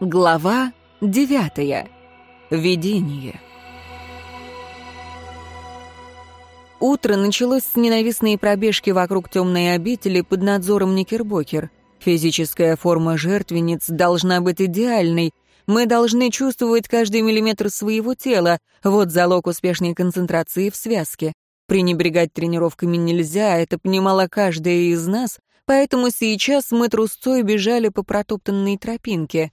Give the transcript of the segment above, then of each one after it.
Глава девятая. Видение. Утро началось с ненавистной пробежки вокруг темной обители под надзором Никербокер. Физическая форма жертвенниц должна быть идеальной. Мы должны чувствовать каждый миллиметр своего тела. Вот залог успешной концентрации в связке. Пренебрегать тренировками нельзя, это понимала каждая из нас, поэтому сейчас мы трусцой бежали по протоптанной тропинке.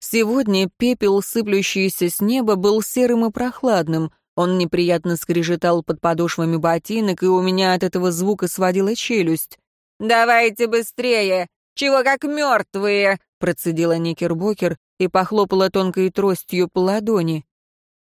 Сегодня пепел, сыплющийся с неба, был серым и прохладным. Он неприятно скрежетал под подошвами ботинок, и у меня от этого звука сводила челюсть. «Давайте быстрее! Чего как мертвые!» процедила Никербокер и похлопала тонкой тростью по ладони.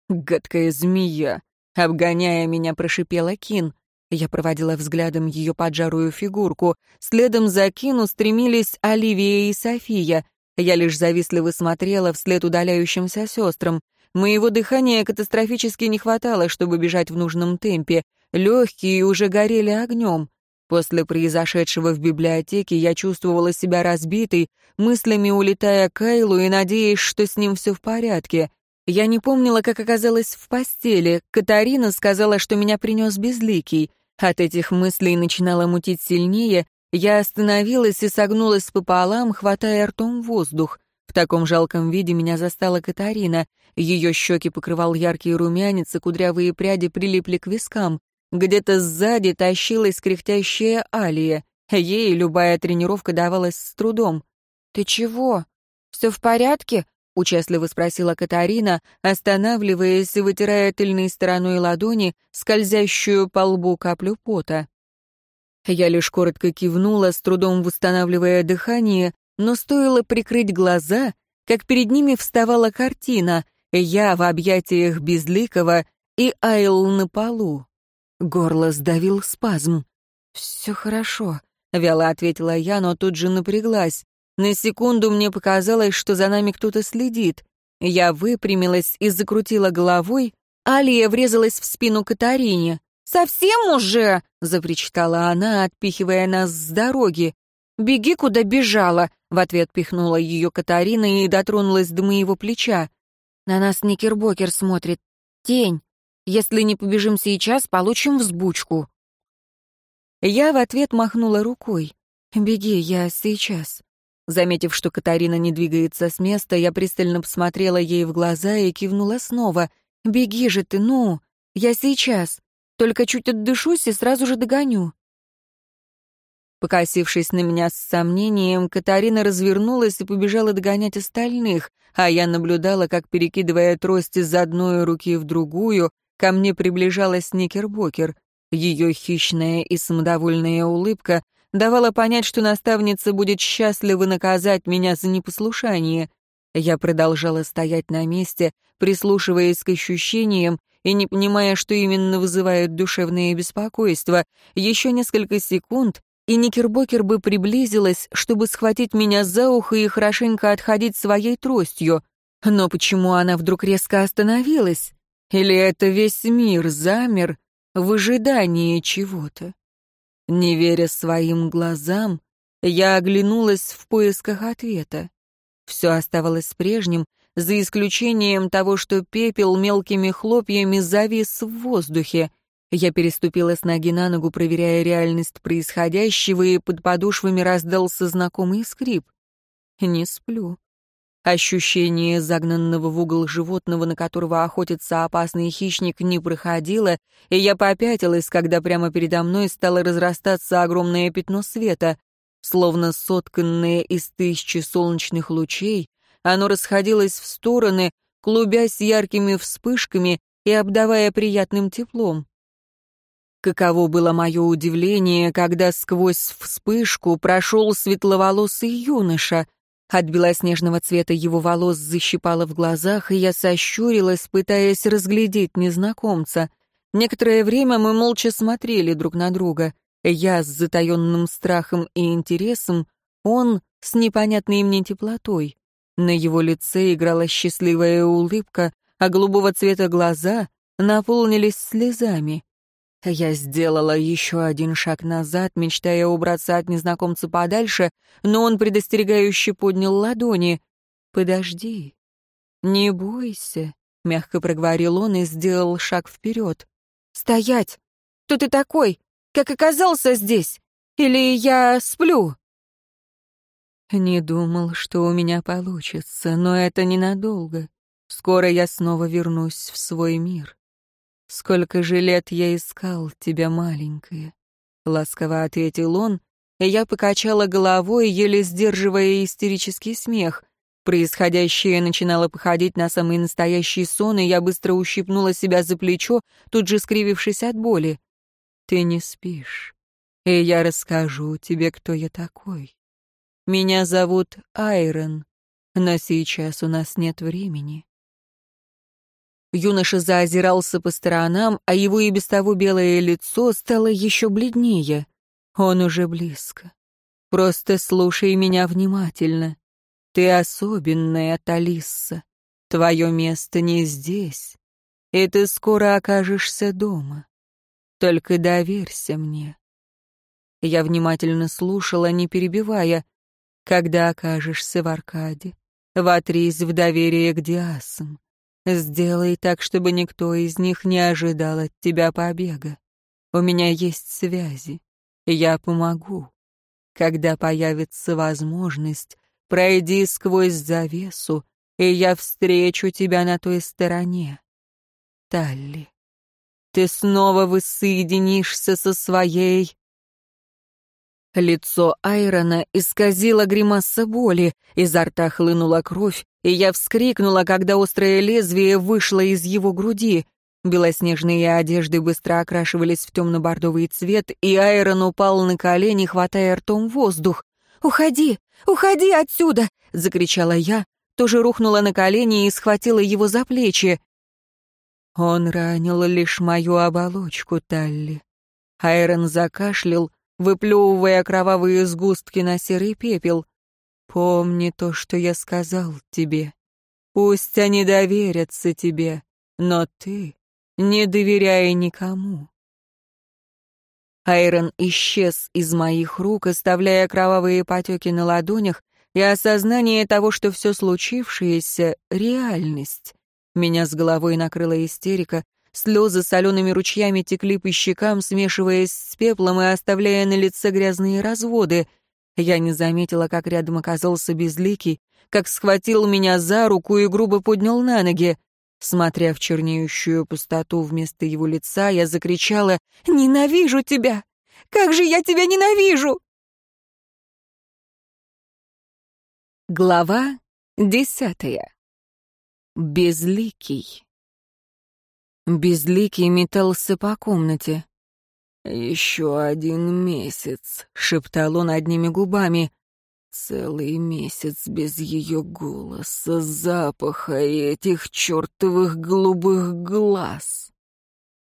«Гадкая змея!» Обгоняя меня, прошипела Кин. Я проводила взглядом ее поджарую фигурку. Следом за Кину стремились Оливия и София. Я лишь завистливо смотрела вслед удаляющимся сестрам. Моего дыхания катастрофически не хватало, чтобы бежать в нужном темпе. Легкие уже горели огнем. После произошедшего в библиотеке я чувствовала себя разбитой, мыслями улетая к Кайлу и надеясь, что с ним все в порядке. Я не помнила, как оказалась в постели. Катарина сказала, что меня принес безликий. От этих мыслей начинала мутить сильнее. Я остановилась и согнулась пополам, хватая ртом воздух. В таком жалком виде меня застала Катарина. Ее щеки покрывал яркий румянец, и кудрявые пряди прилипли к вискам. Где-то сзади тащилась кряхтящая Алия. Ей любая тренировка давалась с трудом. «Ты чего? Все в порядке?» — участливо спросила Катарина, останавливаясь и вытирая тыльной стороной ладони скользящую по лбу каплю пота. Я лишь коротко кивнула, с трудом восстанавливая дыхание, но стоило прикрыть глаза, как перед ними вставала картина — я в объятиях Безликого и Айл на полу. Горло сдавил спазм. «Все хорошо», — вяло ответила я, но тут же напряглась. На секунду мне показалось, что за нами кто-то следит. Я выпрямилась и закрутила головой. Алия врезалась в спину Катарине. «Совсем уже?» — запричитала она, отпихивая нас с дороги. «Беги, куда бежала!» — в ответ пихнула ее Катарина и дотронулась до моего плеча. «На нас Никербокер смотрит. Тень. Если не побежим сейчас, получим взбучку». Я в ответ махнула рукой. «Беги, я сейчас». Заметив, что Катарина не двигается с места, я пристально посмотрела ей в глаза и кивнула снова. «Беги же ты, ну! Я сейчас! Только чуть отдышусь и сразу же догоню!» Покосившись на меня с сомнением, Катарина развернулась и побежала догонять остальных, а я наблюдала, как, перекидывая трость из одной руки в другую, ко мне приближалась Никербокер. Ее хищная и самодовольная улыбка давала понять, что наставница будет счастлива наказать меня за непослушание. Я продолжала стоять на месте, прислушиваясь к ощущениям и не понимая, что именно вызывает душевное беспокойство. Еще несколько секунд, и Никербокер бы приблизилась, чтобы схватить меня за ухо и хорошенько отходить своей тростью. Но почему она вдруг резко остановилась? Или это весь мир замер в ожидании чего-то? Не веря своим глазам, я оглянулась в поисках ответа. Все оставалось прежним, за исключением того, что пепел мелкими хлопьями завис в воздухе. Я переступила с ноги на ногу, проверяя реальность происходящего, и под подошвами раздался знакомый скрип. Не сплю. Ощущение загнанного в угол животного, на которого охотится опасный хищник, не проходило, и я попятилась, когда прямо передо мной стало разрастаться огромное пятно света. Словно сотканное из тысячи солнечных лучей, оно расходилось в стороны, клубясь яркими вспышками и обдавая приятным теплом. Каково было мое удивление, когда сквозь вспышку прошел светловолосый юноша. От белоснежного цвета его волос защипало в глазах, и я сощурилась, пытаясь разглядеть незнакомца. Некоторое время мы молча смотрели друг на друга. Я с затаенным страхом и интересом, он с непонятной мне теплотой. На его лице играла счастливая улыбка, а голубого цвета глаза наполнились слезами. Я сделала еще один шаг назад, мечтая убраться от незнакомца подальше, но он предостерегающе поднял ладони. подожди. Не бойся, — мягко проговорил он и сделал шаг вперед. «Стоять! Кто ты такой? Как оказался здесь? Или я сплю?» Не думал, что у меня получится, но это ненадолго. Скоро я снова вернусь в свой мир. Сколько же лет я искал тебя, маленькая. Ласково ответил он, и я покачала головой, еле сдерживая истерический смех. Происходящее начинало походить на самый настоящий сон, и я быстро ущипнула себя за плечо, тут же скривившись от боли. «Ты не спишь, и я расскажу тебе, кто я такой. Меня зовут Айрон, но сейчас у нас нет времени». Юноша заозирался по сторонам, а его и без того белое лицо стало еще бледнее. Он уже близко. Просто слушай меня внимательно. Ты особенная, Талисса. Твое место не здесь, и ты скоро окажешься дома. Только доверься мне. Я внимательно слушала, не перебивая. Когда окажешься в Аркаде, вотрись в доверие к Диасам. Сделай так, чтобы никто из них не ожидал от тебя побега. У меня есть связи. Я помогу. Когда появится возможность, Пройди сквозь завесу, и я встречу тебя на той стороне. Талли, ты снова воссоединишься со своей... Лицо Айрона исказило гримаса боли, изо рта хлынула кровь, и я вскрикнула, когда острое лезвие вышло из его груди. Белоснежные одежды быстро окрашивались в темно-бордовый цвет, и Айрон упал на колени, хватая ртом воздух. «Уходи! Уходи отсюда!» — закричала я, тоже рухнула на колени и схватила его за плечи. Он ранил лишь мою оболочку, Талли. Айрон закашлял, выплевывая кровавые сгустки на серый пепел. «Помни то, что я сказал тебе. Пусть они доверятся тебе, но ты не доверяй никому. Айрон исчез из моих рук, оставляя кровавые потеки на ладонях, и осознание того, что все случившееся — реальность. Меня с головой накрыла истерика, слезы солеными ручьями текли по щекам, смешиваясь с пеплом и оставляя на лице грязные разводы. Я не заметила, как рядом оказался безликий, как схватил меня за руку и грубо поднял на ноги. Смотря в чернеющую пустоту вместо его лица, я закричала «Ненавижу тебя! Как же я тебя ненавижу!» Глава десятая. Безликий. Безликий метался по комнате. «Еще один месяц», — шептал он одними губами. Целый месяц без ее голоса, запаха и этих чертовых голубых глаз.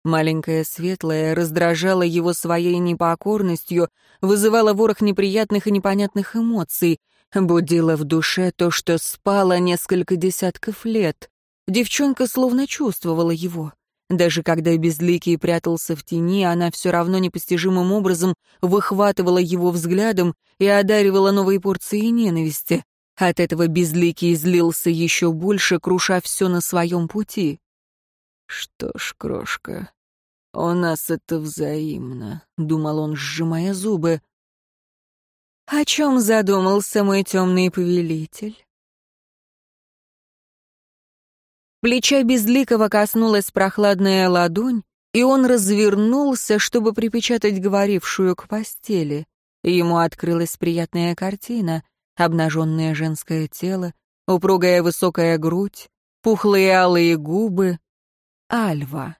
Маленькая светлая раздражала его своей непокорностью, вызывала ворох неприятных и непонятных эмоций, будила в душе то, что спало несколько десятков лет. Девчонка словно чувствовала его. Даже когда Безликий прятался в тени, она все равно непостижимым образом выхватывала его взглядом и одаривала новой порцией ненависти. От этого Безликий злился еще больше, круша все на своем пути. «Что ж, крошка, у нас это взаимно», — думал он, сжимая зубы. «О чем задумался мой темный повелитель?» Плеча Безликого коснулась прохладная ладонь, и он развернулся, чтобы припечатать говорившую к постели. Ему открылась приятная картина — обнаженное женское тело, упругая высокая грудь, пухлые алые губы. Альва.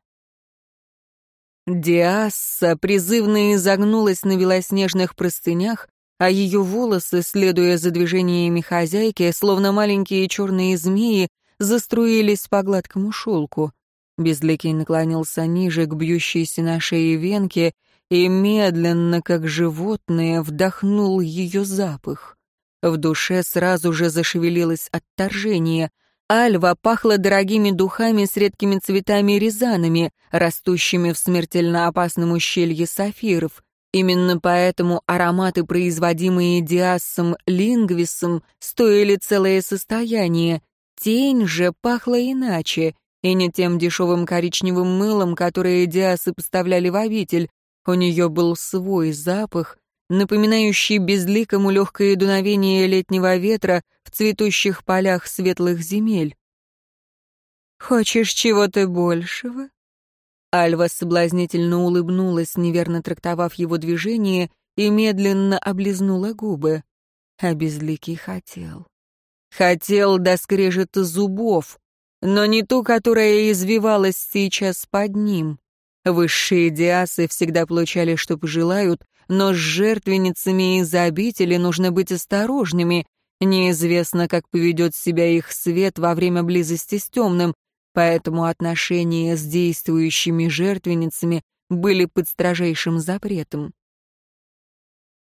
Диасса призывно изогнулась на белоснежных простынях, а ее волосы, следуя за движениями хозяйки, словно маленькие черные змеи, заструились по гладкому шелку. Безликий наклонился ниже к бьющейся на шее венке и медленно, как животное, вдохнул ее запах. В душе сразу же зашевелилось отторжение. Альва пахла дорогими духами с редкими цветами резанами, растущими в смертельно опасном ущелье сафиров. Именно поэтому ароматы, производимые диассом лингвисом, стоили целое состояние. Тень же пахла иначе, и не тем дешевым коричневым мылом, которое диасы поставляли в обитель. У нее был свой запах, напоминающий безликому легкое дуновение летнего ветра в цветущих полях светлых земель. «Хочешь чего-то большего?» Альва соблазнительно улыбнулась, неверно трактовав его движение, и медленно облизнула губы. А Безликий хотел. Хотел до скрежета зубов, но не ту, которая извивалась сейчас под ним. Высшие диасы всегда получали, что пожелают, но с жертвенницами из обители нужно быть осторожными. Неизвестно, как поведет себя их свет во время близости с темным, поэтому отношения с действующими жертвенницами были под строжайшим запретом.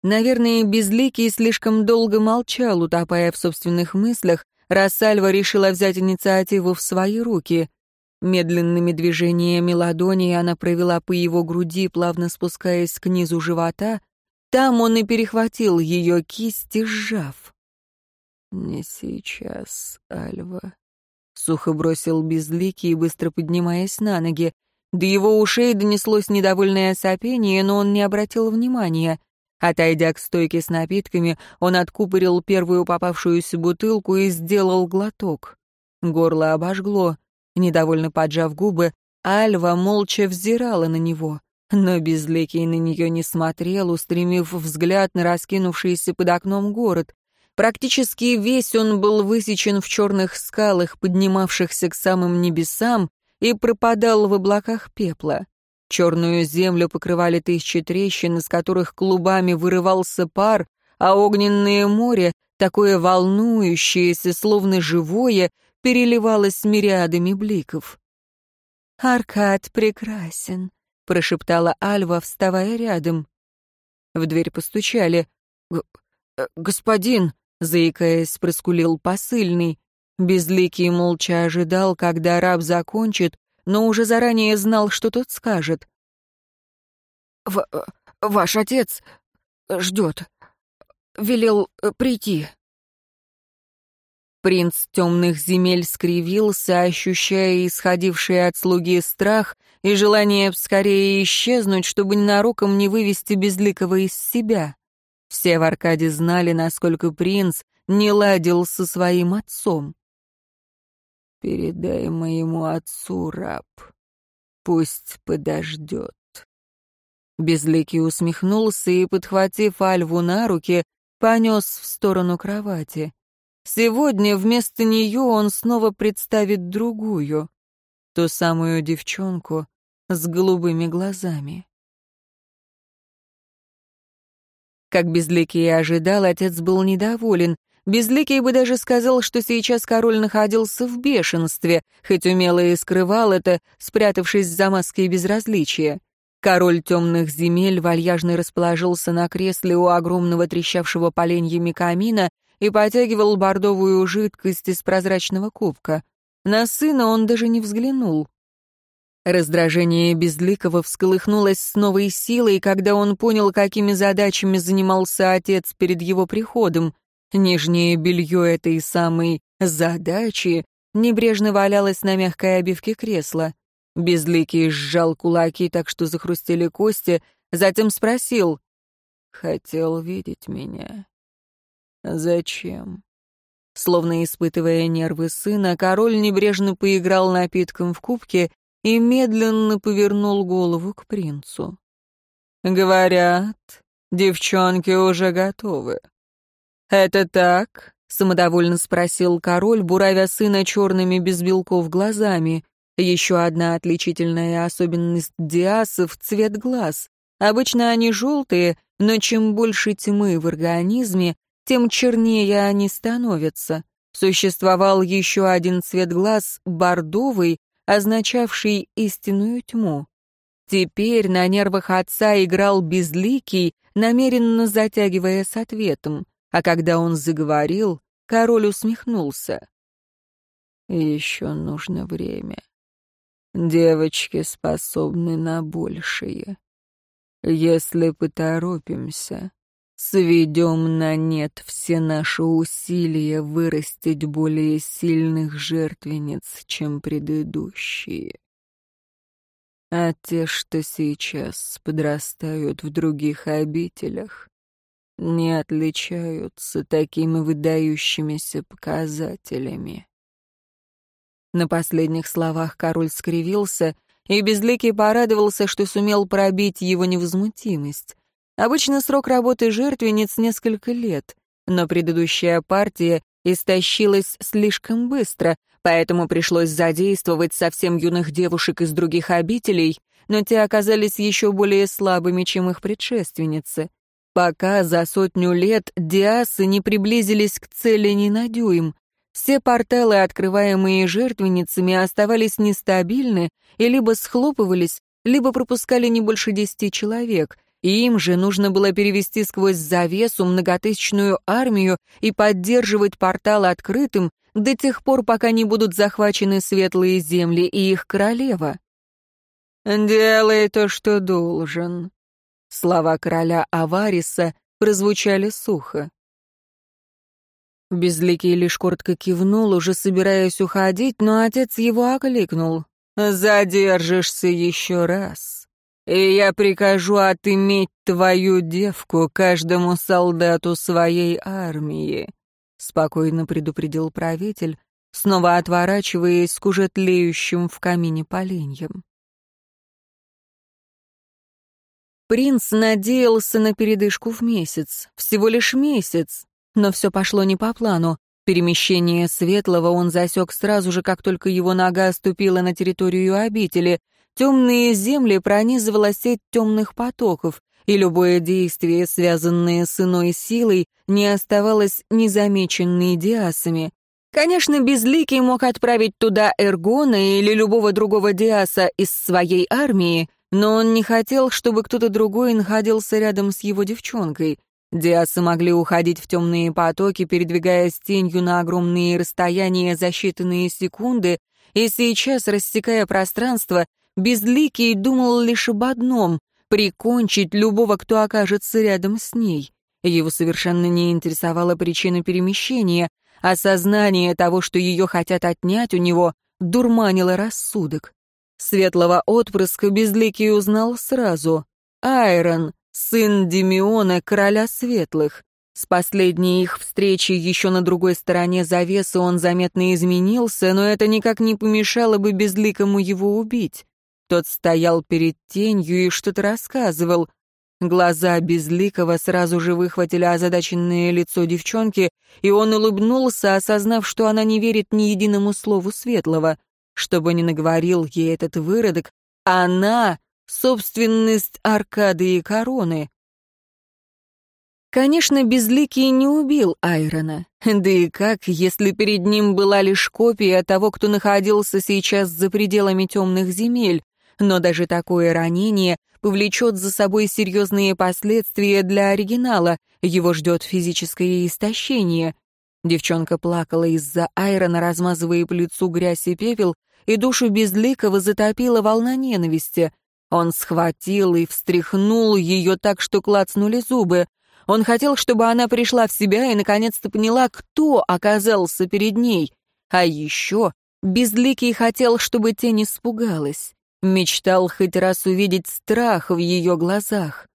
Наверное, Безликий слишком долго молчал, утопая в собственных мыслях, раз Альва решила взять инициативу в свои руки. Медленными движениями ладони она провела по его груди, плавно спускаясь к низу живота. Там он и перехватил ее кисти, сжав. «Не сейчас, Альва», Сухо бросил безликий, быстро поднимаясь на ноги. До его ушей донеслось недовольное сопение, но он не обратил внимания. Отойдя к стойке с напитками, он откупорил первую попавшуюся бутылку и сделал глоток. Горло обожгло. Недовольно поджав губы, Альва молча взирала на него. Но Безликий на нее не смотрел, устремив взгляд на раскинувшийся под окном город. Практически весь он был высечен в черных скалах, поднимавшихся к самым небесам, и пропадал в облаках пепла. Черную землю покрывали тысячи трещин, из которых клубами вырывался пар, а огненное море, такое волнующееся, словно живое, переливалось мириадами бликов. «Аркад прекрасен», — прошептала Альва, вставая рядом. В дверь постучали. «Господин», заикаясь, проскулил посыльный. Безликий молча ожидал, когда раб закончит, но уже заранее знал, что тот скажет. В «Ваш отец ждет. Велел э, прийти». Принц темных земель скривился, ощущая исходивший от слуги страх и желание скорее исчезнуть, чтобы ненароком не вывести безликого из себя. Все в Аркаде знали, насколько принц не ладил со своим отцом. «Передай моему отцу, раб, пусть подождет». Безликий усмехнулся и, подхватив Альву на руки, понес в сторону кровати. Сегодня вместо нее он снова представит другую, ту самую девчонку с голубыми глазами. Как Безликий ожидал, отец был недоволен. Безликий бы даже сказал, что сейчас король находился в бешенстве, хоть умело и скрывал это, спрятавшись за маской безразличия. Король темных земель вальяжно расположился на кресле у огромного трещавшего поленьями камина и потягивал бордовую жидкость из прозрачного кубка. На сына он даже не взглянул. Раздражение Безликого всколыхнулось с новой силой, когда он понял, какими задачами занимался отец перед его приходом. Нижнее белье этой самой «задачи» небрежно валялось на мягкой обивке кресла. Безликий сжал кулаки так, что захрустели кости, затем спросил. «Хотел видеть меня. Зачем?» Словно испытывая нервы сына, король небрежно поиграл напитком в кубке и медленно повернул голову к принцу. «Говорят, девчонки уже готовы». «Это так?» — самодовольно спросил король, буравя сына черными без белков глазами. Еще одна отличительная особенность диасов — цвет глаз. Обычно они желтые, но чем больше тьмы в организме, тем чернее они становятся. Существовал еще один цвет глаз — бордовый, означавший истинную тьму. Теперь на нервах отца играл безликий, намеренно затягивая с ответом, а когда он заговорил, король усмехнулся. «Еще нужно время. Девочки способны на большее. Если поторопимся, сведем на нет все наши усилия вырастить более сильных жертвенниц, чем предыдущие. А те, что сейчас подрастают в других обителях, не отличаются такими выдающимися показателями. На последних словах король скривился, и Безликий порадовался, что сумел пробить его невозмутимость. Обычно срок работы жертвенниц несколько лет, но предыдущая партия истощилась слишком быстро, поэтому пришлось задействовать совсем юных девушек из других обителей, но те оказались еще более слабыми, чем их предшественницы. Пока за сотню лет диасы не приблизились к цели ни на дюйм, все порталы, открываемые жертвенницами, оставались нестабильны и либо схлопывались, либо пропускали не больше десяти человек, и им же нужно было перевести сквозь завесу многотысячную армию и поддерживать портал открытым до тех пор, пока не будут захвачены светлые земли и их королева. «Делай то, что должен». Слова короля Авариса прозвучали сухо. Безликий лишь коротко кивнул, уже собираясь уходить, но отец его окликнул. «Задержишься еще раз, и я прикажу отыметь твою девку каждому солдату своей армии», — спокойно предупредил правитель, снова отворачиваясь к уже тлеющим в камине поленьям. Принц надеялся на передышку в месяц, всего лишь месяц, но все пошло не по плану. Перемещение Светлого он засек сразу же, как только его нога ступила на территорию обители. Темные земли пронизывала сеть темных потоков, и любое действие, связанное с иной силой, не оставалось незамеченной диасами. Конечно, Безликий мог отправить туда Эргона или любого другого диаса из своей армии, но он не хотел, чтобы кто-то другой находился рядом с его девчонкой — Диасы могли уходить в темные потоки, передвигаясь тенью на огромные расстояния за считанные секунды, и сейчас, рассекая пространство, Безликий думал лишь об одном — прикончить любого, кто окажется рядом с ней. Его совершенно не интересовала причина перемещения, осознание того, что ее хотят отнять у него, дурманило рассудок. Светлого отпрыска Безликий узнал сразу. Айрон, сын Демиона, короля светлых. С последней их встречи еще на другой стороне завесы он заметно изменился, но это никак не помешало бы безликому его убить. Тот стоял перед тенью и что-то рассказывал. Глаза безликого сразу же выхватили озадаченное лицо девчонки, и он улыбнулся, осознав, что она не верит ни единому слову светлого. Что бы ни наговорил ей этот выродок, она собственность Аркады и Короны. Конечно, Безликий не убил Айрона. Да и как, если перед ним была лишь копия того, кто находился сейчас за пределами темных земель, но даже такое ранение повлечет за собой серьезные последствия для оригинала, его ждет физическое истощение. Девчонка плакала из-за Айрона, размазывая по лицу грязь и пепел, и душу Безликого затопила волна ненависти. Он схватил и встряхнул ее так, что клацнули зубы. Он хотел, чтобы она пришла в себя и наконец-то поняла, кто оказался перед ней. А еще Безликий хотел, чтобы тень испугалась. Мечтал хоть раз увидеть страх в ее глазах.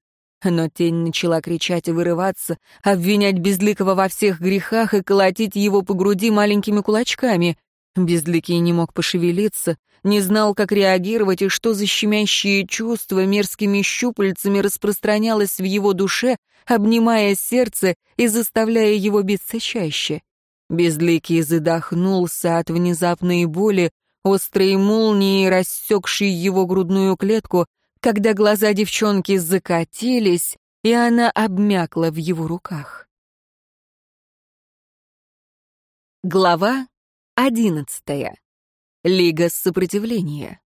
Но тень начала кричать и вырываться, обвинять Безликого во всех грехах и колотить его по груди маленькими кулачками. Безликий не мог пошевелиться, не знал, как реагировать и что за щемящие чувства мерзкими щупальцами распространялось в его душе, обнимая сердце и заставляя его биться чаще. Безликий задохнулся от внезапной боли, острой молнии, рассекшей его грудную клетку, когда глаза девчонки закатились, и она обмякла в его руках. Глава Одиннадцатая. Лига сопротивления.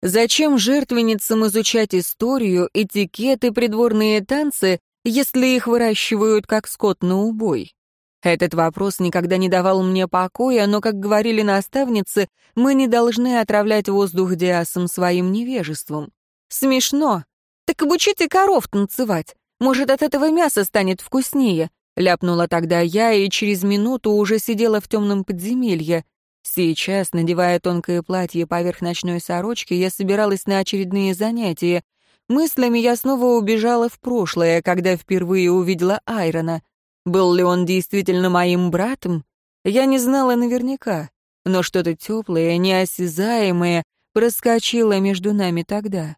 Зачем жертвенницам изучать историю, этикет и придворные танцы, если их выращивают как скот на убой? Этот вопрос никогда не давал мне покоя, но, как говорили наставницы, мы не должны отравлять воздух диасом своим невежеством. Смешно. Так обучите коров танцевать. Может, от этого мясо станет вкуснее. Ляпнула тогда я и через минуту уже сидела в темном подземелье. Сейчас, надевая тонкое платье поверх ночной сорочки, я собиралась на очередные занятия. Мыслями я снова убежала в прошлое, когда впервые увидела Айрона. Был ли он действительно моим братом? Я не знала наверняка, но что-то теплое, неосязаемое проскочило между нами тогда.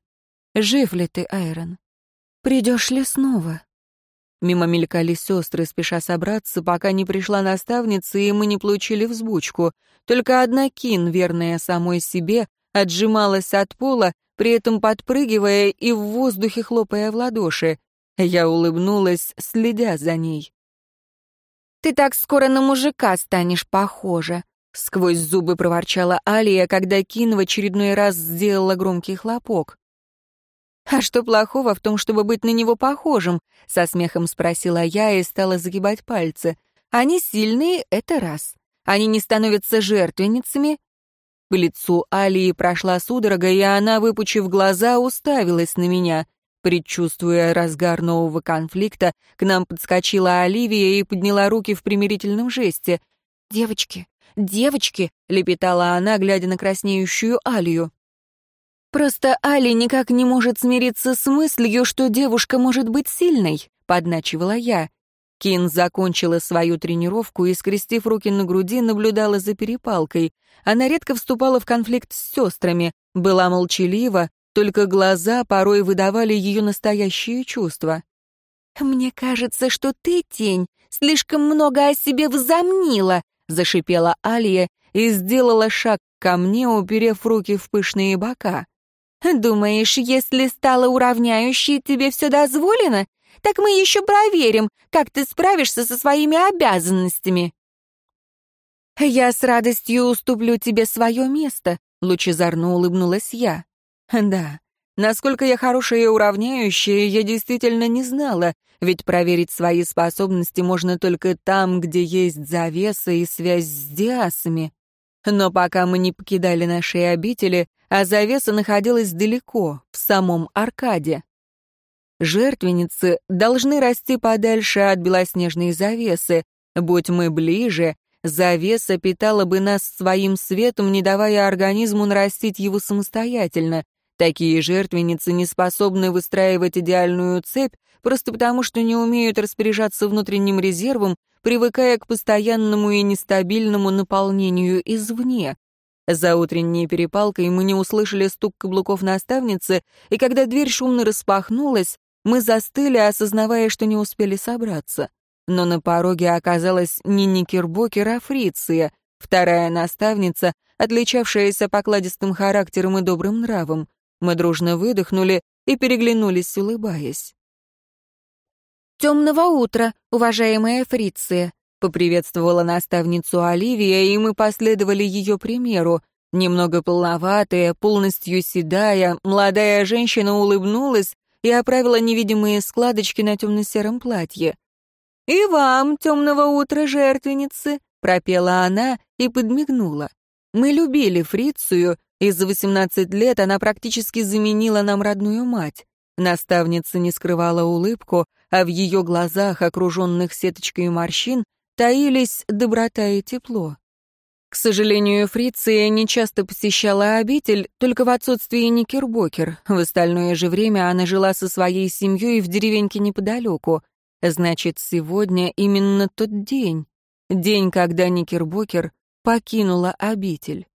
Жив ли ты, Айрон? Придешь ли снова? Мимо мелькали сестры, спеша собраться, пока не пришла наставница, и мы не получили взбучку. Только одна Кин, верная самой себе, отжималась от пола, при этом подпрыгивая и в воздухе хлопая в ладоши. Я улыбнулась, следя за ней. «Ты так скоро на мужика станешь похожа», — сквозь зубы проворчала Алия, когда Кин в очередной раз сделала громкий хлопок. «А что плохого в том, чтобы быть на него похожим?» — со смехом спросила я и стала загибать пальцы. «Они сильные — это раз. Они не становятся жертвенницами». По лицу Алии прошла судорога, и она, выпучив глаза, уставилась на меня. Предчувствуя разгар нового конфликта, к нам подскочила Оливия и подняла руки в примирительном жесте. «Девочки, девочки!» — лепетала она, глядя на краснеющую Алию. Просто Али никак не может смириться с мыслью, что девушка может быть сильной, подначивала я. Кин закончила свою тренировку и, скрестив руки на груди, наблюдала за перепалкой. Она редко вступала в конфликт с сестрами, была молчалива, только глаза порой выдавали ее настоящие чувства. «Мне кажется, что ты, тень, слишком много о себе взомнила», — зашипела Алия и сделала шаг ко мне, уперев руки в пышные бока. Думаешь, если стало уравняющей, тебе все дозволено? Так мы еще проверим, как ты справишься со своими обязанностями. Я с радостью уступлю тебе свое место, лучезарно улыбнулась я. Да, насколько я хорошая и уравняющая, я действительно не знала, ведь проверить свои способности можно только там, где есть завеса и связь с диасами. Но пока мы не покидали наши обители, а завеса находилась далеко, в самом Аркаде. Жертвенницы должны расти подальше от белоснежной завесы. Будь мы ближе, завеса питала бы нас своим светом, не давая организму нарастить его самостоятельно. Такие жертвенницы не способны выстраивать идеальную цепь, просто потому что не умеют распоряжаться внутренним резервом, привыкая к постоянному и нестабильному наполнению извне. За утренней перепалкой мы не услышали стук каблуков наставницы, и когда дверь шумно распахнулась, мы застыли, осознавая, что не успели собраться. Но на пороге оказалась не Никербокер, а Фриция, вторая наставница, отличавшаяся покладистым характером и добрым нравом. Мы дружно выдохнули и переглянулись, улыбаясь. «Темного утра, уважаемая Фриция», — поприветствовала наставницу Оливия, и мы последовали ее примеру. Немного полноватая, полностью седая, молодая женщина улыбнулась и оправила невидимые складочки на темно-сером платье. «И вам темного утра, жертвенницы!» — пропела она и подмигнула. Мы любили Фрицию, и за 18 лет она практически заменила нам родную мать. Наставница не скрывала улыбку, а в ее глазах, окруженных сеточкой морщин, таились доброта и тепло. К сожалению, Фриция не часто посещала обитель, только в отсутствии Никербокер. В остальное же время она жила со своей семьей в деревеньке неподалеку. Значит, сегодня именно тот день. День, когда Никербокер покинула обитель.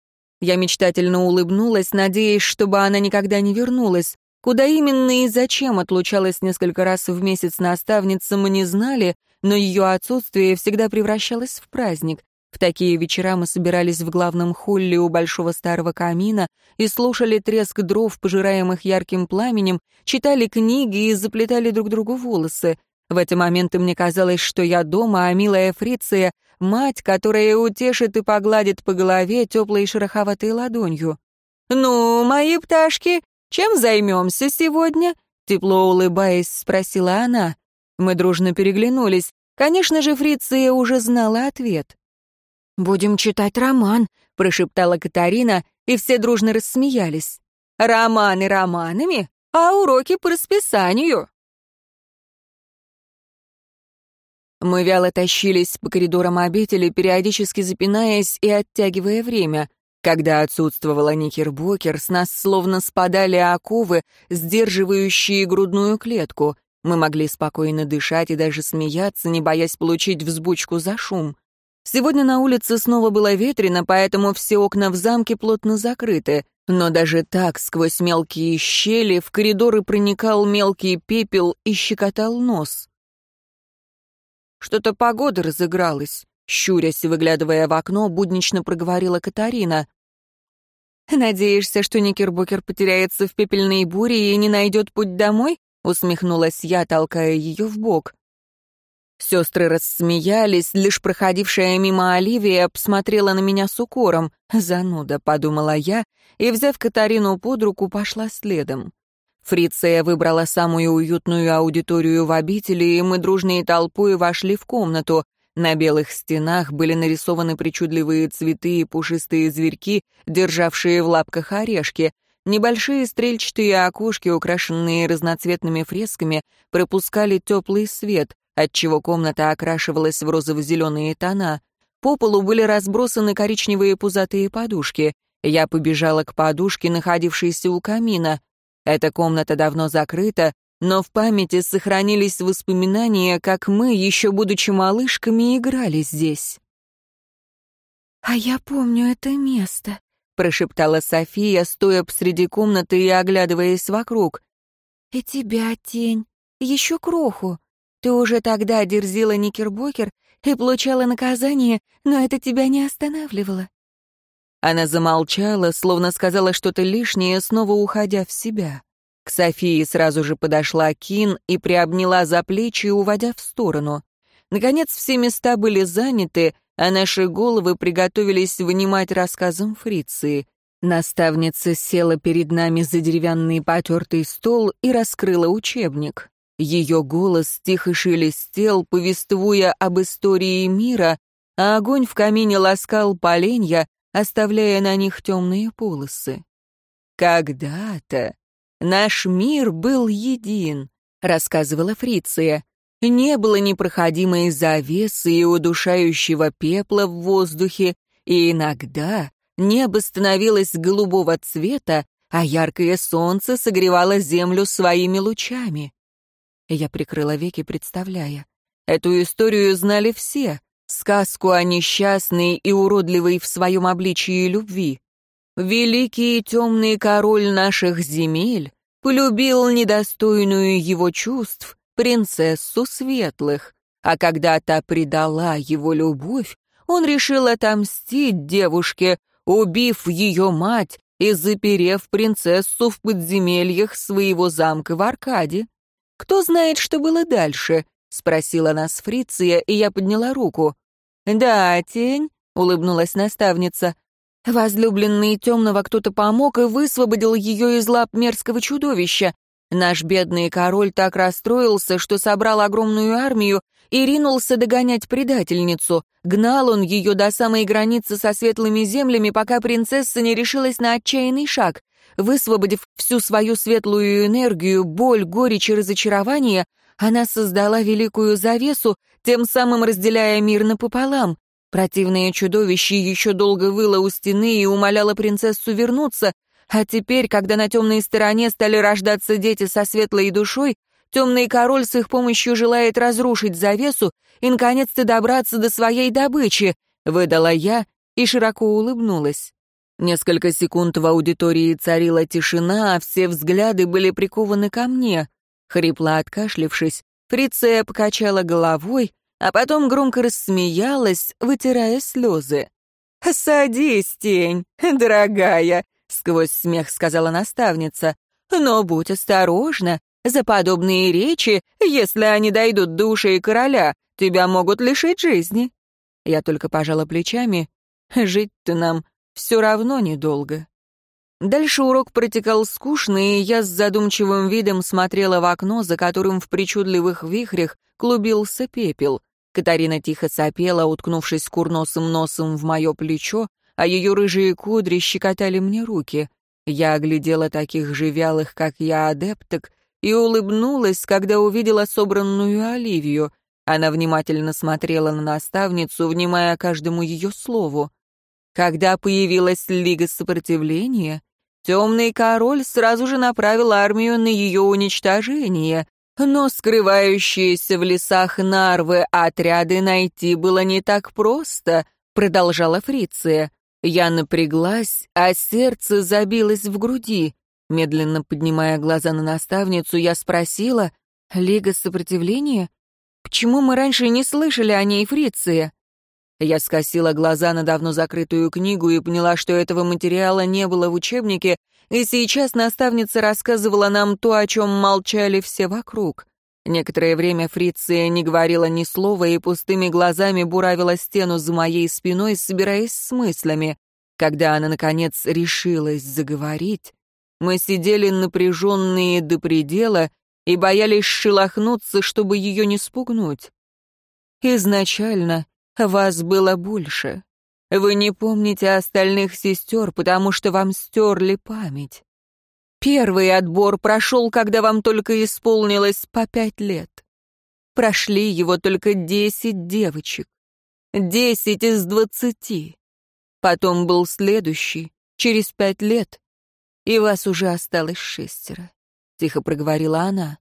Я мечтательно улыбнулась, надеясь, чтобы она никогда не вернулась. Куда именно и зачем отлучалась несколько раз в месяц наставница, мы не знали, но ее отсутствие всегда превращалось в праздник. В такие вечера мы собирались в главном холле у большого старого камина и слушали треск дров, пожираемых ярким пламенем, читали книги и заплетали друг другу волосы. В эти моменты мне казалось, что я дома, а милая Фриция — мать, которая утешит и погладит по голове теплой шероховатой ладонью. «Ну, мои пташки, «Чем займемся сегодня?» — тепло улыбаясь, спросила она. Мы дружно переглянулись. Конечно же, Фриция уже знала ответ. «Будем читать роман», — прошептала Катарина, и все дружно рассмеялись. «Романы романами, а уроки по расписанию». Мы вяло тащились по коридорам обители, периодически запинаясь и оттягивая время. Когда отсутствовала Никербокер, с нас словно спадали оковы, сдерживающие грудную клетку. Мы могли спокойно дышать и даже смеяться, не боясь получить взбучку за шум. Сегодня на улице снова было ветрено, поэтому все окна в замке плотно закрыты. Но даже так, сквозь мелкие щели, в коридоры проникал мелкий пепел и щекотал нос. Что-то погода разыгралась. Щурясь и выглядывая в окно, буднично проговорила Катарина. «Надеешься, что Никербокер потеряется в пепельной буре и не найдет путь домой?» — усмехнулась я, толкая ее в бок. Сестры рассмеялись, лишь проходившая мимо Оливия посмотрела на меня с укором. «Зануда», — подумала я, и, взяв Катарину под руку, пошла следом. Фриция выбрала самую уютную аудиторию в обители, и мы дружной толпой вошли в комнату. На белых стенах были нарисованы причудливые цветы и пушистые зверьки, державшие в лапках орешки. Небольшие стрельчатые окошки, украшенные разноцветными фресками, пропускали теплый свет, отчего комната окрашивалась в розово-зеленые тона. По полу были разбросаны коричневые пузатые подушки. Я побежала к подушке, находившейся у камина. Эта комната давно закрыта, но в памяти сохранились воспоминания, как мы, еще будучи малышками, играли здесь. «А я помню это место», — прошептала София, стоя посреди комнаты и оглядываясь вокруг. «И тебя, тень, еще кроху. Ты уже тогда дерзила Никербокер и получала наказание, но это тебя не останавливало. Она замолчала, словно сказала что-то лишнее, снова уходя в себя. К Софии сразу же подошла Кин и приобняла за плечи, уводя в сторону. Наконец все места были заняты, а наши головы приготовились вынимать рассказом Фриции. Наставница села перед нами за деревянный потертый стол и раскрыла учебник. Ее голос тихо шелестел, повествуя об истории мира, а огонь в камине ласкал поленья, оставляя на них темные полосы. «Когда-то наш мир был един», — рассказывала Фриция. «Не было непроходимой завесы и удушающего пепла в воздухе, и иногда небо становилось голубого цвета, а яркое солнце согревало землю своими лучами». Я прикрыла веки, представляя. Эту историю знали все, сказку о несчастной и уродливой в своем обличии любви. Великий и темный король наших земель полюбил недостойную его чувств принцессу светлых, а когда та предала его любовь, он решил отомстить девушке, убив ее мать и заперев принцессу в подземельях своего замка в Аркаде. Кто знает, что было дальше? — спросила нас Фриция, и я подняла руку. «Да, тень», — улыбнулась наставница. «Возлюбленный темного кто-то помог и высвободил ее из лап мерзкого чудовища. Наш бедный король так расстроился, что собрал огромную армию и ринулся догонять предательницу. Гнал он ее до самой границы со светлыми землями, пока принцесса не решилась на отчаянный шаг. Высвободив всю свою светлую энергию, боль, горечь и разочарование, она создала великую завесу, тем самым разделяя мир напополам. Противное чудовище еще долго выло у стены и умоляло принцессу вернуться, а теперь, когда на темной стороне стали рождаться дети со светлой душой, темный король с их помощью желает разрушить завесу и, наконец-то, добраться до своей добычи, выдала я и широко улыбнулась. Несколько секунд в аудитории царила тишина, а все взгляды были прикованы ко мне. Хрипло откашлившись, Фриция покачала головой, а потом громко рассмеялась, вытирая слезы. «Садись, тень, дорогая», — сквозь смех сказала наставница. «Но будь осторожна, за подобные речи, если они дойдут до ушей короля, тебя могут лишить жизни». Я только пожала плечами. «Жить-то нам все равно недолго». Дальше урок протекал скучно, и я с задумчивым видом смотрела в окно, за которым в причудливых вихрях клубился пепел. Катарина тихо сопела, уткнувшись курносым носом в мое плечо, а ее рыжие кудри щекотали мне руки. Я оглядела таких же вялых, как я, адепток, и улыбнулась, когда увидела собранную Оливию. Она внимательно смотрела на наставницу, внимая каждому ее слову. Когда появилась Лига Сопротивления, Темный Король сразу же направил армию на ее уничтожение, но скрывающиеся в лесах Нарвы отряды найти было не так просто, продолжала Фриция. Я напряглась, а сердце забилось в груди. Медленно поднимая глаза на наставницу, я спросила, «Лига сопротивления? Почему мы раньше не слышали о ней, Фриция?» Я скосила глаза на давно закрытую книгу и поняла, что этого материала не было в учебнике, и сейчас наставница рассказывала нам то, о чем молчали все вокруг. Некоторое время Фриция не говорила ни слова и пустыми глазами буравила стену за моей спиной, собираясь с мыслями. Когда она, наконец, решилась заговорить, мы сидели напряженные до предела и боялись шелохнуться, чтобы ее не спугнуть. Изначально вас было больше. Вы не помните остальных сестер, потому что вам стерли память. Первый отбор прошел, когда вам только исполнилось по пять лет. Прошли его только десять девочек. Десять из двадцати. Потом был следующий, через пять лет, и вас уже осталось шестеро», — тихо проговорила она.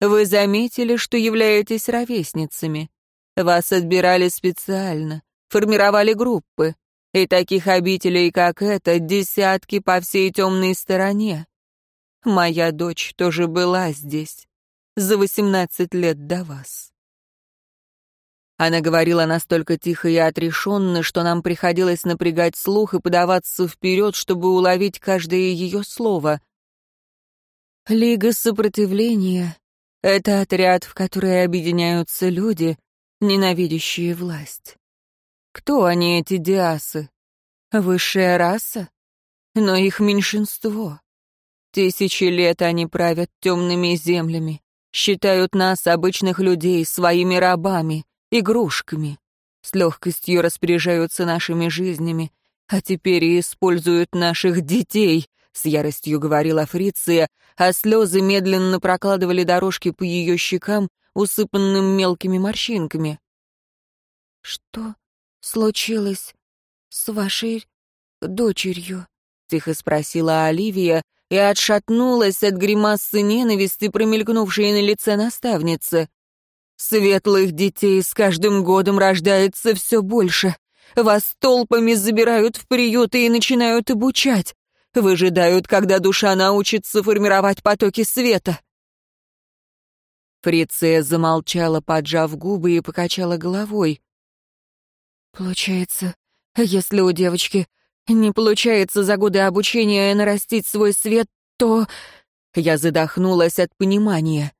«Вы заметили, что являетесь ровесницами. Вас отбирали специально, формировали группы, и таких обителей, как эта, десятки по всей темной стороне. Моя дочь тоже была здесь, за восемнадцать лет до вас». Она говорила настолько тихо и отрешенно, что нам приходилось напрягать слух и подаваться вперед, чтобы уловить каждое ее слово. Лига сопротивления — это отряд, в который объединяются люди, ненавидящие власть. Кто они, эти диасы? Высшая раса? Но их меньшинство. Тысячи лет они правят темными землями, считают нас, обычных людей, своими рабами, игрушками. С легкостью распоряжаются нашими жизнями, а теперь и используют наших детей, с яростью говорила Фриция, а слезы медленно прокладывали дорожки по ее щекам, усыпанным мелкими морщинками. «Что случилось с вашей дочерью?» — тихо спросила Оливия и отшатнулась от гримасы ненависти, промелькнувшей на лице наставницы. Светлых детей с каждым годом рождается все больше. Вас толпами забирают в приюты и начинают обучать. Выжидают, когда душа научится формировать потоки света. Фриция замолчала, поджав губы и покачала головой. «Получается, если у девочки не получается за годы обучения нарастить свой свет, то...» Я задохнулась от понимания.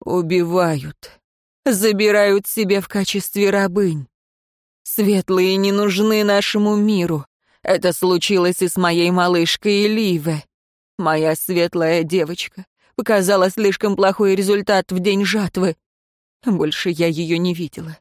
«Убивают забирают себе в качестве рабынь. Светлые не нужны нашему миру. Это случилось и с моей малышкой Ливе. Моя светлая девочка показала слишком плохой результат в день жатвы. Больше я ее не видела.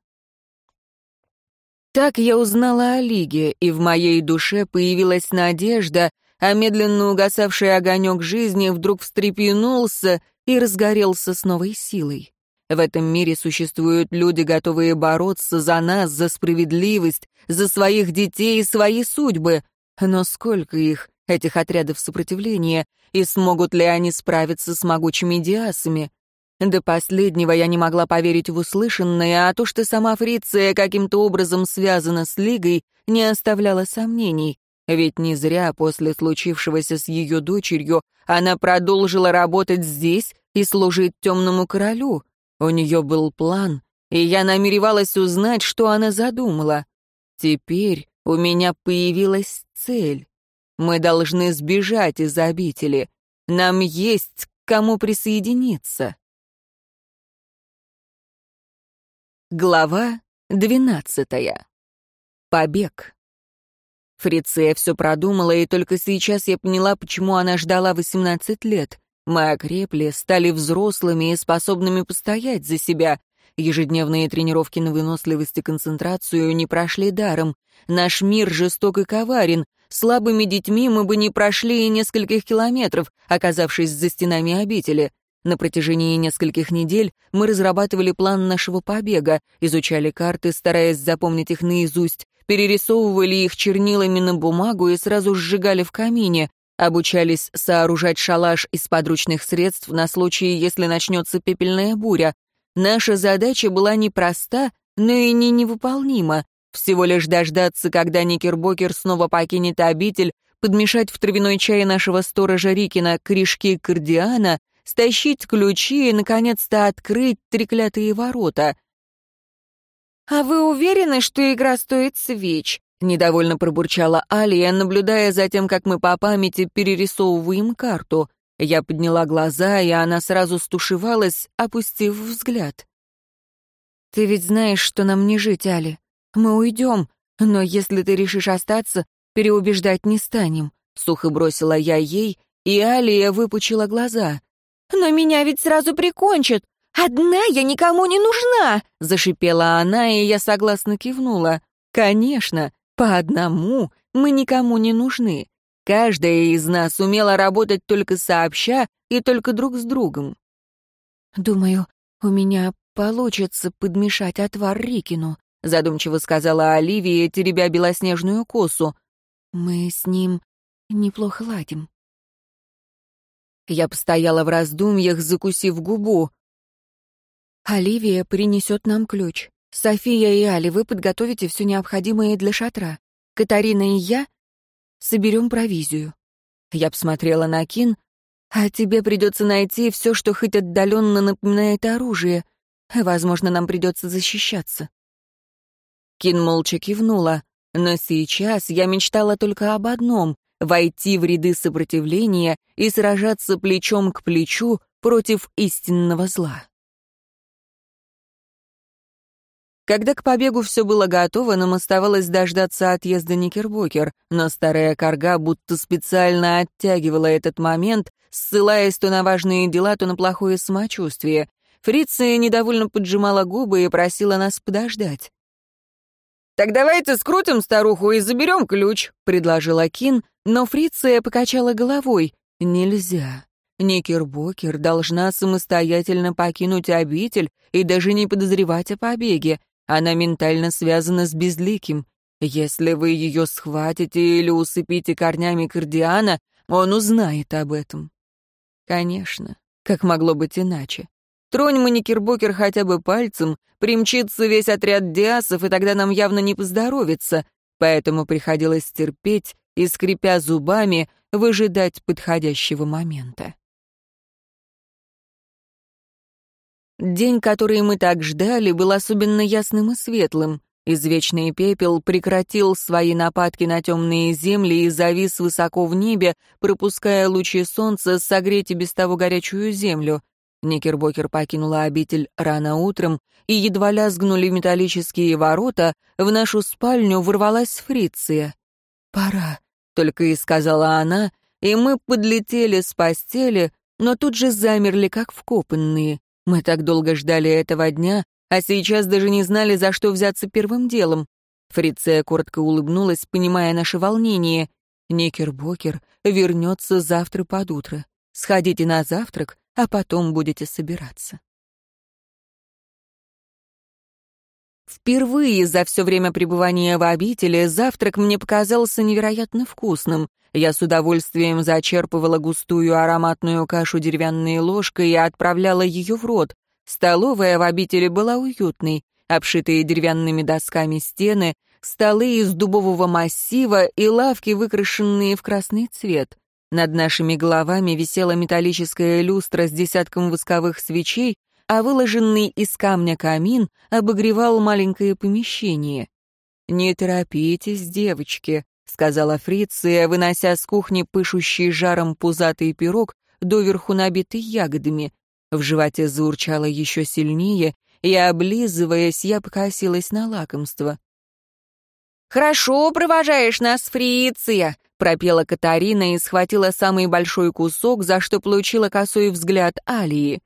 Так я узнала о Лиге, и в моей душе появилась надежда, а медленно угасавший огонек жизни вдруг встрепенулся и разгорелся с новой силой. В этом мире существуют люди, готовые бороться за нас, за справедливость, за своих детей и свои судьбы. Но сколько их, этих отрядов сопротивления, и смогут ли они справиться с могучими диасами? До последнего я не могла поверить в услышанное, а то, что сама Фриция каким-то образом связана с Лигой, не оставляло сомнений. Ведь не зря после случившегося с ее дочерью она продолжила работать здесь и служить темному королю. У нее был план, и я намеревалась узнать, что она задумала. Теперь у меня появилась цель. Мы должны сбежать из обители. Нам есть к кому присоединиться. Глава двенадцатая. Побег. Фриция все продумала, и только сейчас я поняла, почему она ждала восемнадцать лет. Мы окрепли, стали взрослыми и способными постоять за себя. Ежедневные тренировки на выносливость и концентрацию не прошли даром. Наш мир жесток и коварен, слабыми детьми мы бы не прошли и нескольких километров, оказавшись за стенами обители. На протяжении нескольких недель мы разрабатывали план нашего побега, изучали карты, стараясь запомнить их наизусть, перерисовывали их чернилами на бумагу и сразу сжигали в камине, обучались сооружать шалаш из подручных средств на случай, если начнется пепельная буря. Наша задача была непроста, но и не невыполнима. Всего лишь дождаться, когда Никербокер снова покинет обитель, подмешать в травяной чай нашего сторожа Рикина корешки кардиана, стащить ключи и, наконец-то, открыть треклятые ворота. «А вы уверены, что игра стоит свеч?» — недовольно пробурчала Алия, наблюдая за тем, как мы по памяти перерисовываем карту. Я подняла глаза, и она сразу стушевалась, опустив взгляд. «Ты ведь знаешь, что нам не жить, Али. Мы уйдем, но если ты решишь остаться, переубеждать не станем», — сухо бросила я ей, и Алия выпучила глаза. «Но меня ведь сразу прикончат! Одна я никому не нужна!» — зашипела она, и я согласно кивнула. «Конечно, по одному мы никому не нужны. Каждая из нас умела работать только сообща и только друг с другом. «Думаю, у меня получится подмешать отвар Рикину», задумчиво сказала Оливия, теребя белоснежную косу. «Мы с ним неплохо ладим». Я постояла в раздумьях, закусив губу. «Оливия принесет нам ключ. София и Али, вы подготовите все необходимое для шатра. Катарина и я соберем провизию. Я посмотрела на Кин. А тебе придется найти все, что хоть отдаленно напоминает оружие. Возможно, нам придется защищаться. Кин молча кивнула. Но сейчас я мечтала только об одном — войти в ряды сопротивления и сражаться плечом к плечу против истинного зла. Когда к побегу все было готово, нам оставалось дождаться отъезда Никербокер, но старая корга будто специально оттягивала этот момент, ссылаясь то на важные дела, то на плохое самочувствие. Фриция недовольно поджимала губы и просила нас подождать. «Так давайте скрутим старуху и заберем ключ», — предложила Кин, но Фриция покачала головой. «Нельзя. Никербокер должна самостоятельно покинуть обитель и даже не подозревать о побеге. Она ментально связана с безликим. Если вы ее схватите или усыпите корнями кардиана, он узнает об этом. Конечно, как могло быть иначе? Тронь мы Никербокер хотя бы пальцем, примчится весь отряд диасов, и тогда нам явно не поздоровится, поэтому приходилось терпеть и, скрипя зубами, выжидать подходящего момента. День, который мы так ждали, был особенно ясным и светлым. Извечный пепел прекратил свои нападки на темные земли и завис высоко в небе, пропуская лучи солнца согреть и без того горячую землю. Никербокер покинула обитель рано утром, и едва лязгнули металлические ворота, в нашу спальню ворвалась Фриция. «Пора», — только и сказала она, и мы подлетели с постели, но тут же замерли, как вкопанные. Мы так долго ждали этого дня, а сейчас даже не знали, за что взяться первым делом. Фриция коротко улыбнулась, понимая наше волнение. Никербокер вернется завтра под утро. Сходите на завтрак, а потом будете собираться. Впервые за все время пребывания в обители завтрак мне показался невероятно вкусным. Я с удовольствием зачерпывала густую ароматную кашу деревянной ложкой и отправляла ее в рот. Столовая в обители была уютной, обшитые деревянными досками стены, столы из дубового массива и лавки, выкрашенные в красный цвет. Над нашими головами висела металлическая люстра с десятком восковых свечей, а выложенный из камня камин обогревал маленькое помещение. «Не торопитесь, девочки», — сказала Фриция, вынося с кухни пышущий жаром пузатый пирог, доверху набитый ягодами. В животе заурчало еще сильнее, и, облизываясь, я покосилась на лакомство. «Хорошо провожаешь нас, Фриция», — пропела Катарина и схватила самый большой кусок, за что получила косой взгляд Алии.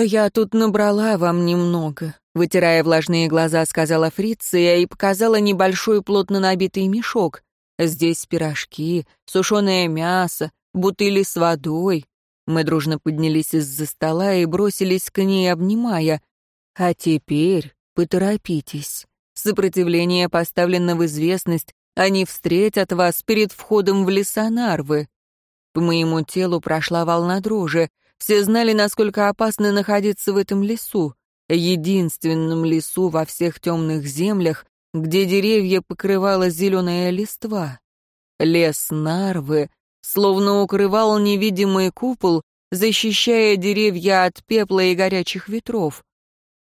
«Я тут набрала вам немного», — вытирая влажные глаза, сказала Фриция и показала небольшой плотно набитый мешок. Здесь пирожки, сушеное мясо, бутыли с водой. Мы дружно поднялись из-за стола и бросились к ней, обнимая. А теперь поторопитесь. Сопротивление поставлено в известность, они встретят вас перед входом в леса Нарвы. По моему телу прошла волна дрожи. Все знали, насколько опасно находиться в этом лесу, единственном лесу во всех темных землях, где деревья покрывала зеленая листва. Лес Нарвы словно укрывал невидимый купол, защищая деревья от пепла и горячих ветров.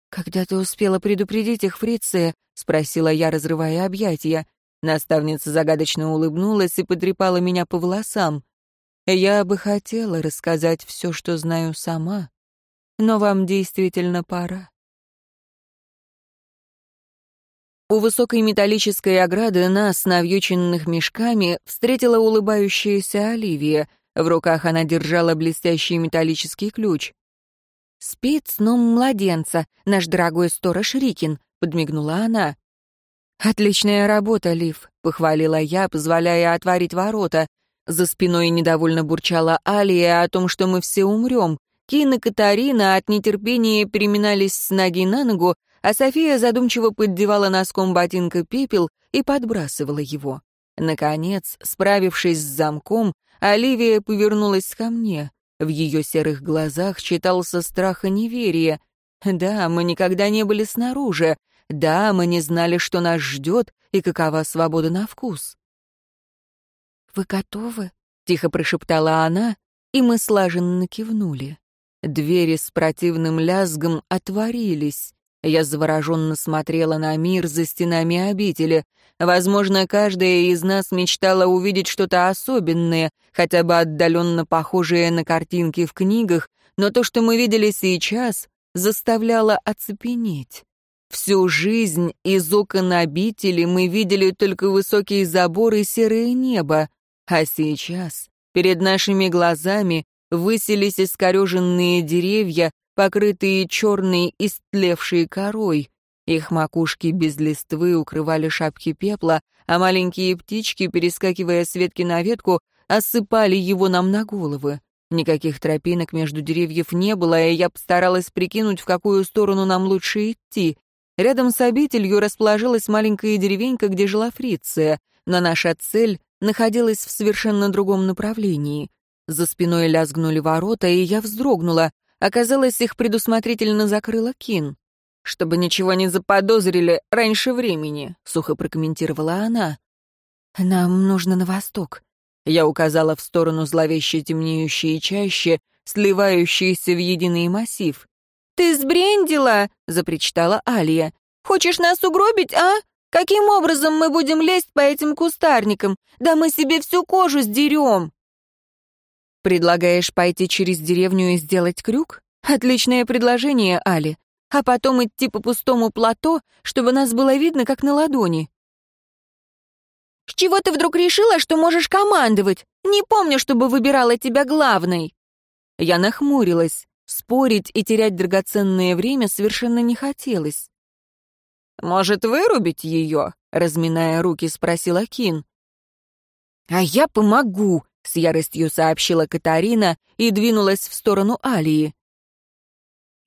«Когда ты успела предупредить их, Фриция?» — спросила я, разрывая объятия. Наставница загадочно улыбнулась и потрепала меня по волосам. «Я бы хотела рассказать все, что знаю сама, но вам действительно пора». У высокой металлической ограды нас, навьюченных мешками, встретила улыбающаяся Оливия. В руках она держала блестящий металлический ключ. «Спит сном младенца, наш дорогой сторож Рикин», — подмигнула она. «Отличная работа, Лив», — похвалила я, позволяя отворить ворота. За спиной недовольно бурчала Алия о том, что мы все умрем. Кин и Катарина от нетерпения переминались с ноги на ногу, а София задумчиво поддевала носком ботинка пепел и подбрасывала его. Наконец, справившись с замком, Оливия повернулась ко мне. В ее серых глазах читался страх и неверие. Да, мы никогда не были снаружи. Да, мы не знали, что нас ждет и какова свобода на вкус. «Вы готовы?» — тихо прошептала она, и мы слаженно кивнули. Двери с противным лязгом отворились. Я завороженно смотрела на мир за стенами обители. Возможно, каждая из нас мечтала увидеть что-то особенное, хотя бы отдаленно похожее на картинки в книгах, но то, что мы видели сейчас, заставляло оцепенеть. Всю жизнь из окон обители мы видели только высокие заборы и серое небо, а сейчас перед нашими глазами высились искореженные деревья, покрытые черной истлевшей корой. Их макушки без листвы укрывали шапки пепла, а маленькие птички, перескакивая с ветки на ветку, осыпали его нам на головы. Никаких тропинок между деревьев не было, и я постаралась прикинуть, в какую сторону нам лучше идти. Рядом с обителью расположилась маленькая деревенька, где жила Фриция, но наша цель находилась в совершенно другом направлении. За спиной лязгнули ворота, и я вздрогнула. Оказалось, их предусмотрительно закрыла Кин. «Чтобы ничего не заподозрили раньше времени», — сухо прокомментировала она. «Нам нужно на восток». Я указала в сторону зловеще темнеющей чаще, сливающейся в единый массив. «Ты сбрендила!» — запричитала Алия. «Хочешь нас угробить, а? Каким образом мы будем лезть по этим кустарникам? Да мы себе всю кожу сдерем!» Предлагаешь пойти через деревню и сделать крюк? Отличное предложение, Али. А потом идти по пустому плато, чтобы нас было видно, как на ладони. С чего ты вдруг решила, что можешь командовать? Не помню, чтобы выбирала тебя главной. Я нахмурилась. Спорить и терять драгоценное время совершенно не хотелось. «Может, вырубить ее?» — разминая руки, спросила Кин. «А я помогу», — с яростью сообщила Катарина и двинулась в сторону Алии.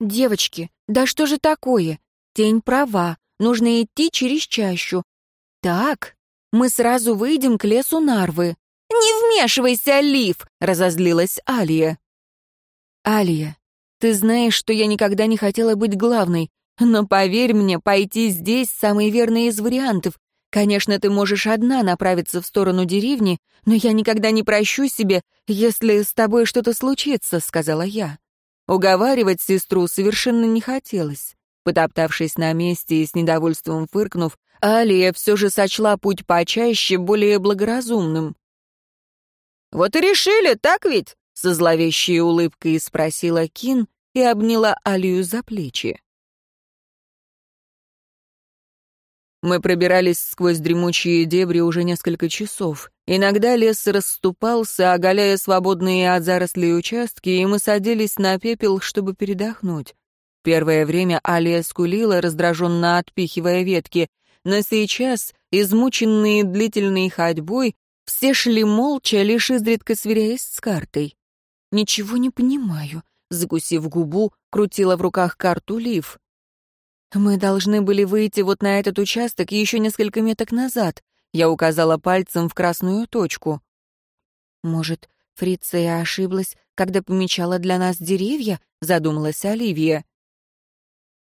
«Девочки, да что же такое? Тень права, нужно идти через чащу. Так, мы сразу выйдем к лесу Нарвы». «Не вмешивайся, Лив!» — разозлилась Алия. «Алия, ты знаешь, что я никогда не хотела быть главной, но поверь мне, пойти здесь — самый верный из вариантов. Конечно, ты можешь одна направиться в сторону деревни, но я никогда не прощу себе, если с тобой что-то случится», — сказала я. Уговаривать сестру совершенно не хотелось. Потоптавшись на месте и с недовольством фыркнув, Алия все же сочла путь почаще более благоразумным. «Вот и решили, так ведь?» — со зловещей улыбкой спросила Кин и обняла Алию за плечи. Мы пробирались сквозь дремучие дебри уже несколько часов. Иногда лес расступался, оголяя свободные от зарослей участки, и мы садились на пепел, чтобы передохнуть. Первое время Алия скулила, раздраженно отпихивая ветки. но сейчас, измученные длительной ходьбой, все шли молча, лишь изредка сверяясь с картой. «Ничего не понимаю», — закусив губу, крутила в руках карту Лив. «Мы должны были выйти вот на этот участок еще несколько меток назад», — я указала пальцем в красную точку. «Может, Фриция ошиблась, когда помечала для нас деревья?» — задумалась Оливия.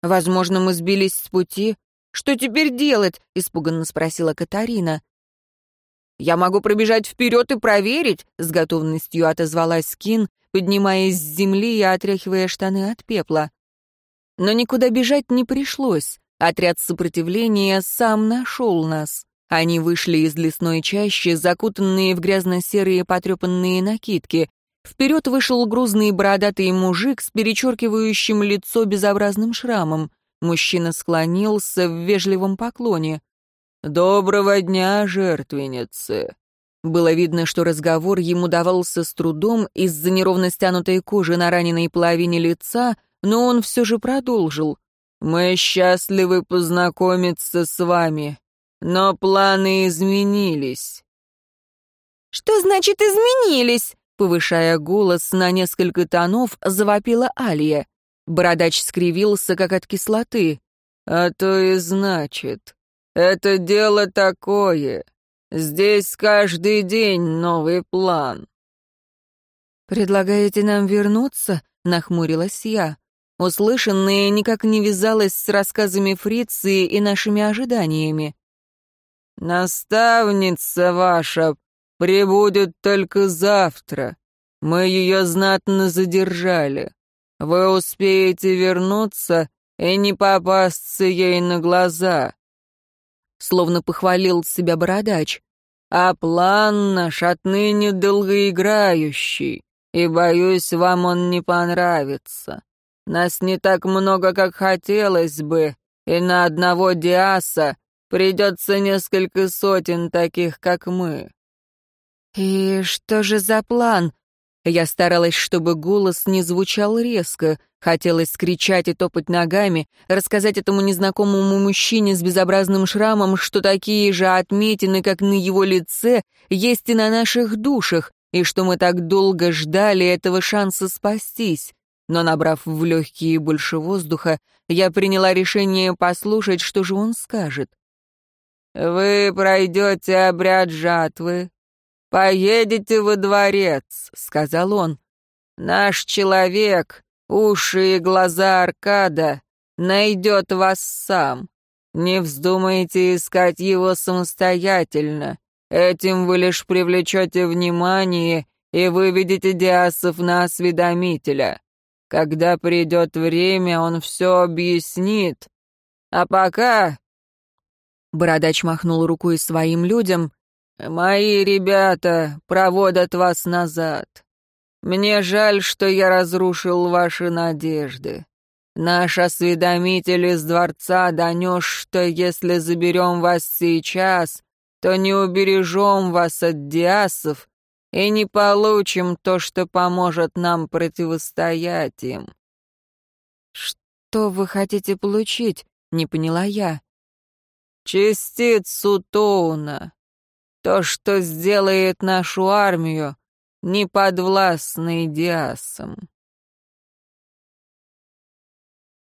«Возможно, мы сбились с пути. Что теперь делать?» — испуганно спросила Катарина. «Я могу пробежать вперед и проверить», — с готовностью отозвалась Скин, поднимаясь с земли и отряхивая штаны от пепла. Но никуда бежать не пришлось. Отряд сопротивления сам нашел нас. Они вышли из лесной чащи, закутанные в грязно-серые потрепанные накидки. Вперед вышел грузный бородатый мужик с перечеркивающим лицо безобразным шрамом. Мужчина склонился в вежливом поклоне. «Доброго дня, жертвенницы!» Было видно, что разговор ему давался с трудом из-за неровно стянутой кожи на раненой половине лица, но он все же продолжил. «Мы счастливы познакомиться с вами, но планы изменились». «Что значит изменились?» Повышая голос на несколько тонов, завопила Алия. Бородач скривился, как от кислоты. «А то и значит. Это дело такое. Здесь каждый день новый план». «Предлагаете нам вернуться?» — нахмурилась я. Услышанное никак не вязалось с рассказами Фриции и нашими ожиданиями. «Наставница ваша прибудет только завтра. Мы ее знатно задержали. Вы успеете вернуться и не попасться ей на глаза словно похвалил себя бородач. «А план наш отныне долгоиграющий, и, боюсь, вам он не понравится. Нас не так много, как хотелось бы, и на одного Диаса придется несколько сотен таких, как мы». «И что же за план?» Я старалась, чтобы голос не звучал резко, хотелось скричать и топать ногами, рассказать этому незнакомому мужчине с безобразным шрамом, что такие же отметины, как на его лице, есть и на наших душах, и что мы так долго ждали этого шанса спастись. Но, набрав в легкие больше воздуха, я приняла решение послушать, что же он скажет. «Вы пройдете обряд жатвы, «Поедете во дворец», — сказал он. «Наш человек, уши и глаза Аркада, найдет вас сам. Не вздумайте искать его самостоятельно. Этим вы лишь привлечете внимание и выведете Диасов на осведомителя. Когда придет время, он все объяснит. А пока...» Бородач махнул рукой своим людям, «Мои ребята проводят вас назад. Мне жаль, что я разрушил ваши надежды. Наш осведомитель из дворца донес, что если заберем вас сейчас, то не убережем вас от диасов и не получим то, что поможет нам противостоять им». «Что вы хотите получить?» — не поняла я. «Частицу Тоуна. То, что сделает нашу армию, не подвластной Диасам.